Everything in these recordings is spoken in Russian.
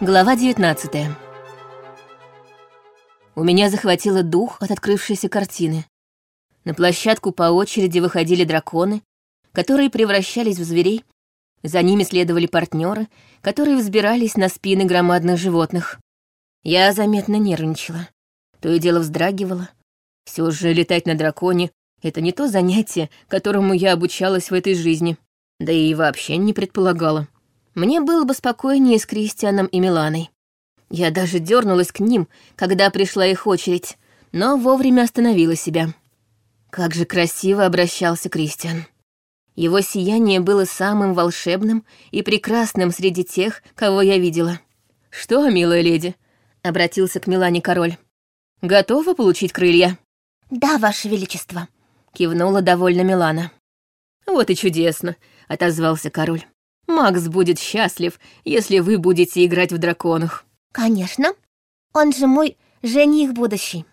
Глава 19 У меня захватило дух от открывшейся картины. На площадку по очереди выходили драконы, которые превращались в зверей. За ними следовали партнеры, которые взбирались на спины громадных животных. Я заметно нервничала. То и дело вздрагивала. Все же летать на драконе — это не то занятие, которому я обучалась в этой жизни. Да и вообще не предполагала. Мне было бы спокойнее с Кристианом и Миланой. Я даже дернулась к ним, когда пришла их очередь, но вовремя остановила себя. Как же красиво обращался Кристиан. Его сияние было самым волшебным и прекрасным среди тех, кого я видела. «Что, милая леди?» — обратился к Милане король. «Готова получить крылья?» «Да, ваше величество», — кивнула довольно Милана. «Вот и чудесно», — отозвался король. Макс будет счастлив, если вы будете играть в драконах». «Конечно. Он же мой жених будущий».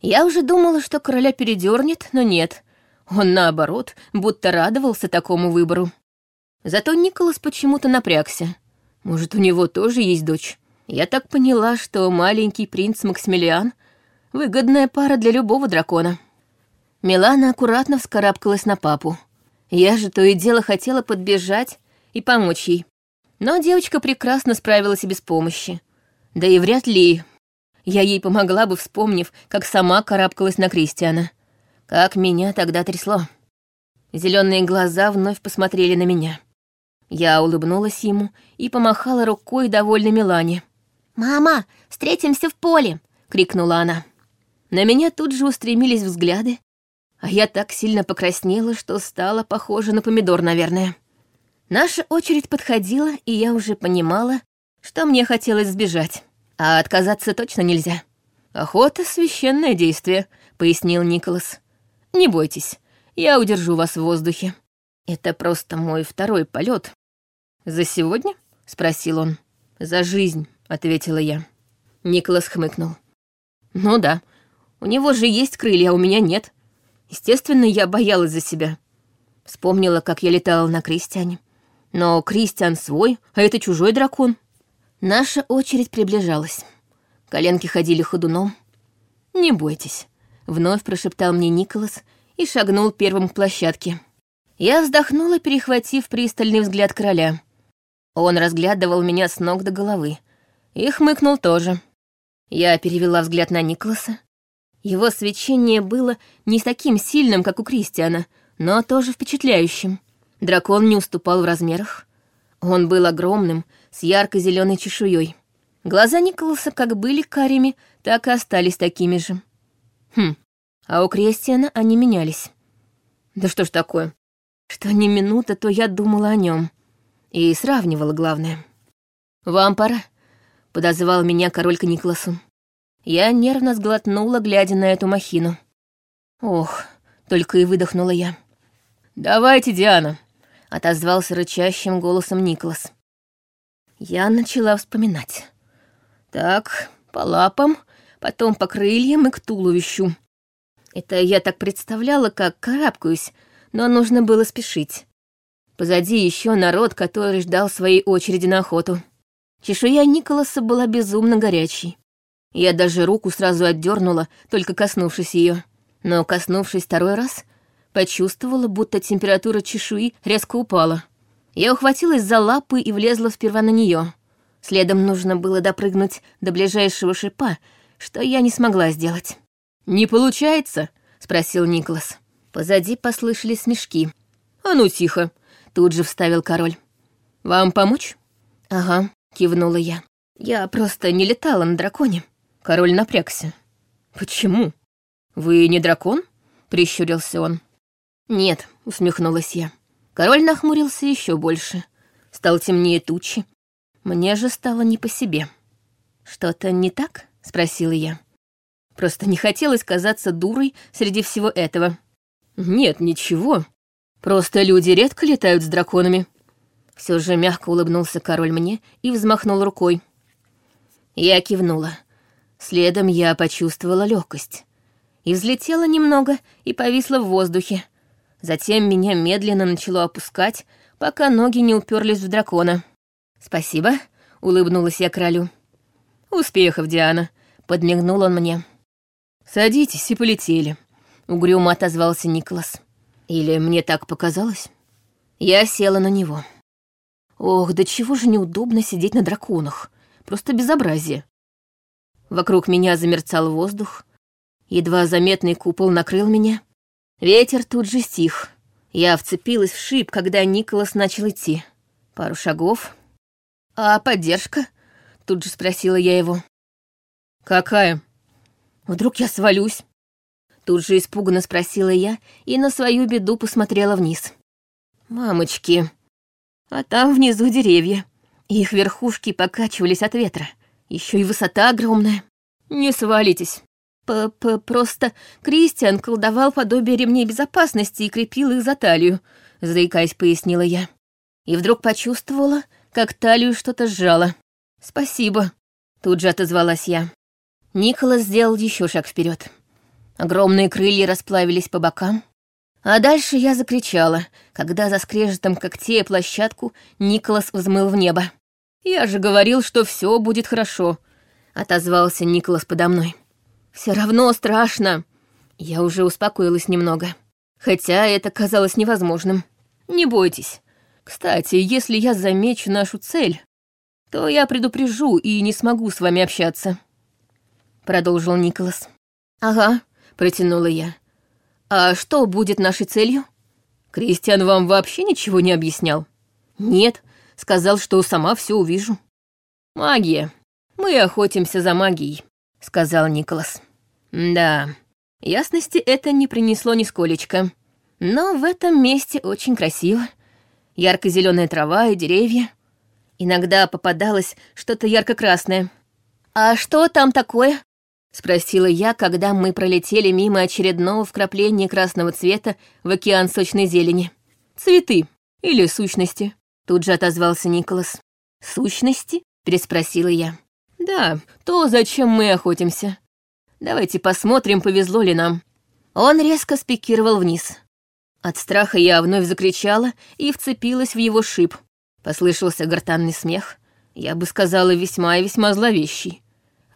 Я уже думала, что короля передернет, но нет. Он, наоборот, будто радовался такому выбору. Зато Николас почему-то напрягся. Может, у него тоже есть дочь? Я так поняла, что маленький принц Максимилиан — выгодная пара для любого дракона. Милана аккуратно вскарабкалась на папу. Я же то и дело хотела подбежать и помочь ей. Но девочка прекрасно справилась и без помощи. Да и вряд ли я ей помогла бы, вспомнив, как сама карабкалась на Кристиана. Как меня тогда трясло. Зеленые глаза вновь посмотрели на меня. Я улыбнулась ему и помахала рукой довольной Милане. «Мама, встретимся в поле!» — крикнула она. На меня тут же устремились взгляды, а я так сильно покраснела, что стала похожа на помидор, наверное. Наша очередь подходила, и я уже понимала, что мне хотелось сбежать. А отказаться точно нельзя. «Охота — священное действие», — пояснил Николас. «Не бойтесь, я удержу вас в воздухе. Это просто мой второй полет. «За сегодня?» — спросил он. «За жизнь», — ответила я. Николас хмыкнул. «Ну да, у него же есть крылья, а у меня нет. Естественно, я боялась за себя. Вспомнила, как я летала на Кристиане. Но Кристиан свой, а это чужой дракон. Наша очередь приближалась. Коленки ходили ходуном. «Не бойтесь», — вновь прошептал мне Николас и шагнул первым к площадке. Я вздохнула, перехватив пристальный взгляд короля. Он разглядывал меня с ног до головы и хмыкнул тоже. Я перевела взгляд на Николаса. Его свечение было не таким сильным, как у Кристиана, но тоже впечатляющим. Дракон не уступал в размерах. Он был огромным, с ярко-зеленой чешуей. Глаза Николаса как были карими, так и остались такими же. Хм, а у Кристиана они менялись. Да что ж такое? Что ни минута, то я думала о нем. И сравнивала главное. «Вам пора», — подозвал меня король к Николасу. Я нервно сглотнула, глядя на эту махину. «Ох», — только и выдохнула я. «Давайте, Диана», отозвался рычащим голосом Николас. Я начала вспоминать. Так, по лапам, потом по крыльям и к туловищу. Это я так представляла, как карабкаюсь, но нужно было спешить. Позади еще народ, который ждал своей очереди на охоту. Чешуя Николаса была безумно горячей. Я даже руку сразу отдернула, только коснувшись ее. Но, коснувшись второй раз, Почувствовала, будто температура чешуи резко упала. Я ухватилась за лапы и влезла сперва на нее. Следом нужно было допрыгнуть до ближайшего шипа, что я не смогла сделать. «Не получается?» — спросил Николас. Позади послышались смешки. «А ну тихо!» — тут же вставил король. «Вам помочь?» «Ага», — кивнула я. «Я просто не летала на драконе». Король напрягся. «Почему? Вы не дракон?» — прищурился он. «Нет», — усмехнулась я. Король нахмурился еще больше. Стал темнее тучи. Мне же стало не по себе. «Что-то не так?» — спросила я. Просто не хотелось казаться дурой среди всего этого. «Нет, ничего. Просто люди редко летают с драконами». Все же мягко улыбнулся король мне и взмахнул рукой. Я кивнула. Следом я почувствовала легкость. И взлетела немного и повисла в воздухе, Затем меня медленно начало опускать, пока ноги не уперлись в дракона. «Спасибо», —— улыбнулась я королю. «Успехов, Диана», — подмигнул он мне. «Садитесь и полетели», — угрюмо отозвался Николас. «Или мне так показалось?» Я села на него. Ох, да чего же неудобно сидеть на драконах. Просто безобразие. Вокруг меня замерцал воздух. Едва заметный купол накрыл меня. Ветер тут же стих. Я вцепилась в шип, когда Николас начал идти. Пару шагов. «А поддержка?» — тут же спросила я его. «Какая?» «Вдруг я свалюсь?» Тут же испуганно спросила я и на свою беду посмотрела вниз. «Мамочки!» А там внизу деревья. Их верхушки покачивались от ветра. Еще и высота огромная. Не свалитесь. П Просто Кристиан колдовал подобие ремней безопасности и крепил их за талию, заикаясь, пояснила я. И вдруг почувствовала, как талию что-то сжало. Спасибо, тут же отозвалась я. Николас сделал еще шаг вперед. Огромные крылья расплавились по бокам, а дальше я закричала, когда за скрежетом когтей площадку Николас взмыл в небо. «Я же говорил, что все будет хорошо», — отозвался Николас подо мной. Все равно страшно». Я уже успокоилась немного, хотя это казалось невозможным. «Не бойтесь. Кстати, если я замечу нашу цель, то я предупрежу и не смогу с вами общаться», — продолжил Николас. «Ага», — протянула я. «А что будет нашей целью?» «Кристиан вам вообще ничего не объяснял?» «Нет, сказал, что сама все увижу». «Магия. Мы охотимся за магией», — сказал Николас. «Да, ясности это не принесло нисколечко. Но в этом месте очень красиво. ярко зеленая трава и деревья. Иногда попадалось что-то ярко-красное. «А что там такое?» — спросила я, когда мы пролетели мимо очередного вкрапления красного цвета в океан сочной зелени. «Цветы или сущности», — тут же отозвался Николас. «Сущности?» — переспросила я. «Да, то, зачем мы охотимся. Давайте посмотрим, повезло ли нам». Он резко спикировал вниз. От страха я вновь закричала и вцепилась в его шип. Послышался гортанный смех. Я бы сказала, весьма и весьма зловещий.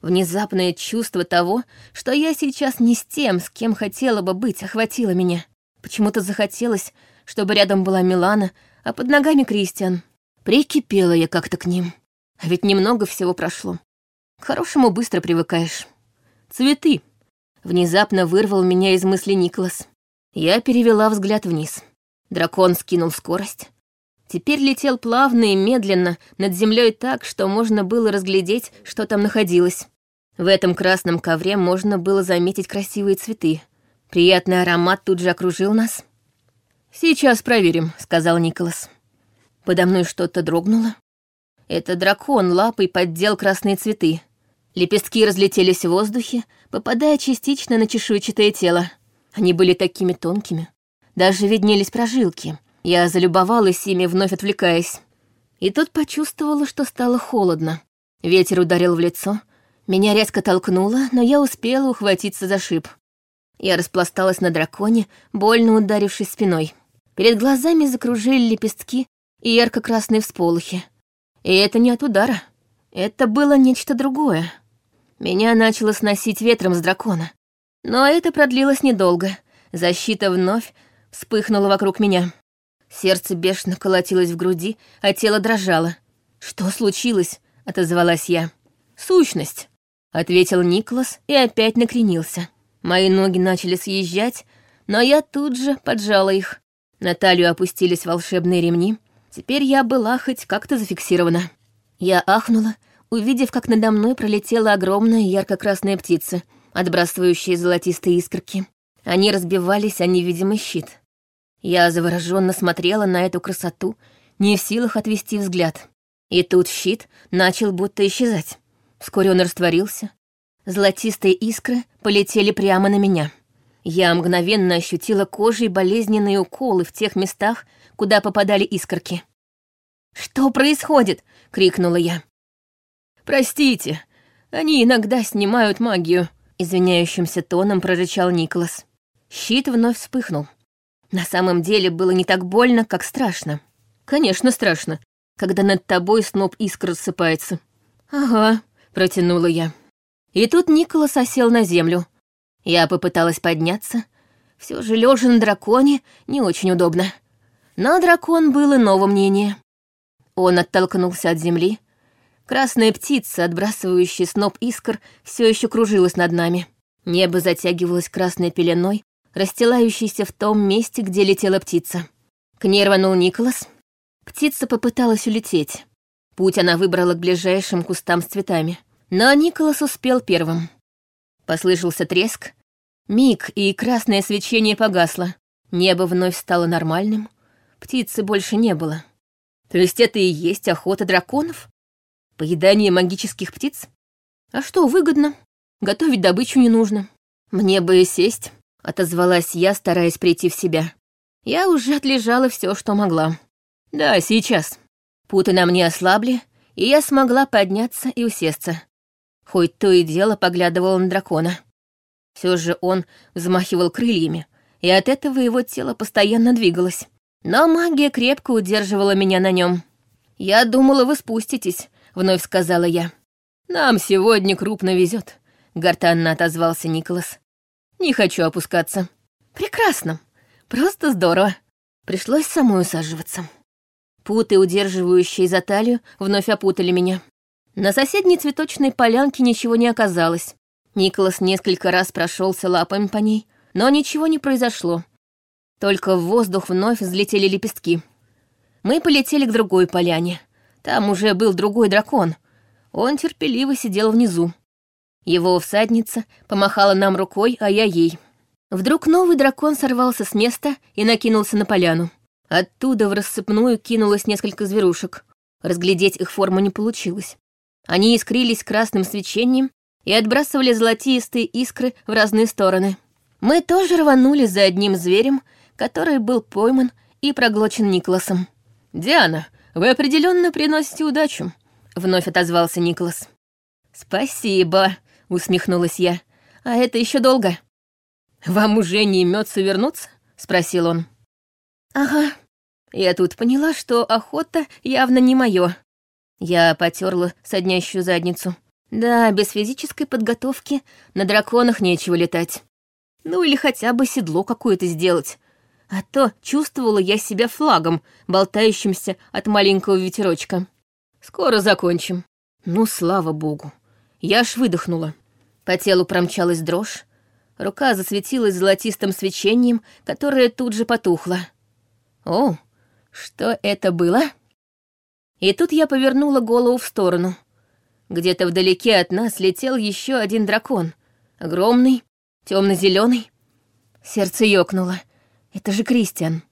Внезапное чувство того, что я сейчас не с тем, с кем хотела бы быть, охватило меня. Почему-то захотелось, чтобы рядом была Милана, а под ногами Кристиан. Прикипела я как-то к ним. А ведь немного всего прошло. К хорошему быстро привыкаешь. Цветы. Внезапно вырвал меня из мысли Николас. Я перевела взгляд вниз. Дракон скинул скорость. Теперь летел плавно и медленно над землей так, что можно было разглядеть, что там находилось. В этом красном ковре можно было заметить красивые цветы. Приятный аромат тут же окружил нас. «Сейчас проверим», — сказал Николас. Подо мной что-то дрогнуло. Это дракон лапой поддел красные цветы. Лепестки разлетелись в воздухе, попадая частично на чешуйчатое тело. Они были такими тонкими. Даже виднелись прожилки. Я залюбовалась ими, вновь отвлекаясь. И тут почувствовала, что стало холодно. Ветер ударил в лицо — меня резко толкнуло, но я успела ухватиться за шип. Я распласталась на драконе, больно ударившись спиной. Перед глазами закружили лепестки и ярко-красные всполохи. И это не от удара. Это было нечто другое. Меня начало сносить ветром с дракона. Но это продлилось недолго. Защита вновь вспыхнула вокруг меня. Сердце бешено колотилось в груди, а тело дрожало. «Что случилось?» — отозвалась я. «Сущность ответил Николас и опять накренился. Мои ноги начали съезжать, но я тут же поджала их. На талию опустились волшебные ремни. Теперь я была хоть как-то зафиксирована. Я ахнула, увидев, как надо мной пролетела огромная ярко-красная птица, отбрасывающая золотистые искорки. Они разбивались о невидимый щит. Я завороженно смотрела на эту красоту, не в силах отвести взгляд. И тут щит начал будто исчезать. Вскоре он растворился. Золотистые искры полетели прямо на меня. Я мгновенно ощутила кожей болезненные уколы в тех местах, куда попадали искорки. «Что происходит?» — крикнула я. «Простите, они иногда снимают магию», — извиняющимся тоном прорычал Николас. Щит вновь вспыхнул. На самом деле было не так больно, как страшно. Конечно, страшно. когда над тобой сноп искр рассыпается. Ага, протянула я. И тут Николас осел на землю. Я попыталась подняться. Все же лежа на драконе не очень удобно. Но дракон был иного мнения. Он оттолкнулся от земли. Красная птица, отбрасывающая сноп искр, все еще кружилась над нами. Небо затягивалось красной пеленой, расстилающейся в том месте, где летела птица. К ней рванул Николас. Птица попыталась улететь. Путь она выбрала к ближайшим кустам с цветами. Но Николас успел первым. Послышался треск. Миг, и красное свечение погасло. Небо вновь стало нормальным. Птицы больше не было. То есть это и есть охота драконов? Поедание магических птиц? А что, выгодно? Готовить добычу не нужно. Мне бы сесть, отозвалась я, стараясь прийти в себя. Я уже отлежала все, что могла. Да, сейчас. Путы на мне ослабли, и я смогла подняться и усесться. Хоть то и дело поглядывала на дракона. Все же он взмахивал крыльями, и от этого его тело постоянно двигалось. Но магия крепко удерживала меня на нем. «Я думала, вы спуститесь», — вновь сказала я. «Нам сегодня крупно везет», — гортанно отозвался Николас. «Не хочу опускаться». «Прекрасно. Просто здорово». Пришлось самой усаживаться. Путы, удерживающие за талию, вновь опутали меня. На соседней цветочной полянке ничего не оказалось. Николас несколько раз прошелся лапами по ней, но ничего не произошло. Только в воздух вновь взлетели лепестки. Мы полетели к другой поляне. Там уже был другой дракон. Он терпеливо сидел внизу. Его всадница помахала нам рукой, а я ей. Вдруг новый дракон сорвался с места и накинулся на поляну. Оттуда в рассыпную кинулось несколько зверушек. Разглядеть их форму не получилось. Они искрились красным свечением и отбрасывали золотистые искры в разные стороны. Мы тоже рванули за одним зверем, который был пойман и проглочен Николасом. «Диана, вы определенно приносите удачу», — вновь отозвался Николас. «Спасибо», — усмехнулась я. «А это еще долго». «Вам уже не имется вернуться?» — спросил он. «Ага». Я тут поняла, что охота явно не мое. Я потерла соднящую задницу. Да, без физической подготовки на драконах нечего летать. Ну или хотя бы седло какое-то сделать, а то чувствовала я себя флагом, болтающимся от маленького ветерочка. Скоро закончим. Ну, слава богу. Я аж выдохнула. По телу промчалась дрожь. Рука засветилась золотистым свечением, которое тут же потухло. О, что это было? И тут я повернула голову в сторону. Где-то вдалеке от нас летел еще один дракон. Огромный, темно-зеленый. Сердце ёкнуло. Это же Кристиан.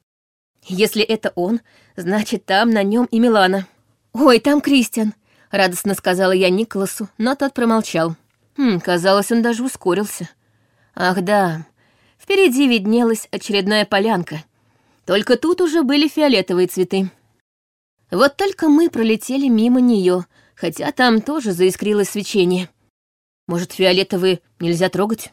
Если это он, значит, там на нем и Милана. «Ой, там Кристиан!» — радостно сказала я Николасу, но тот промолчал. Хм, казалось, он даже ускорился. Ах да, впереди виднелась очередная полянка. Только тут уже были фиолетовые цветы. Вот только мы пролетели мимо нее, хотя там тоже заискрилось свечение. Может, фиолетовые нельзя трогать?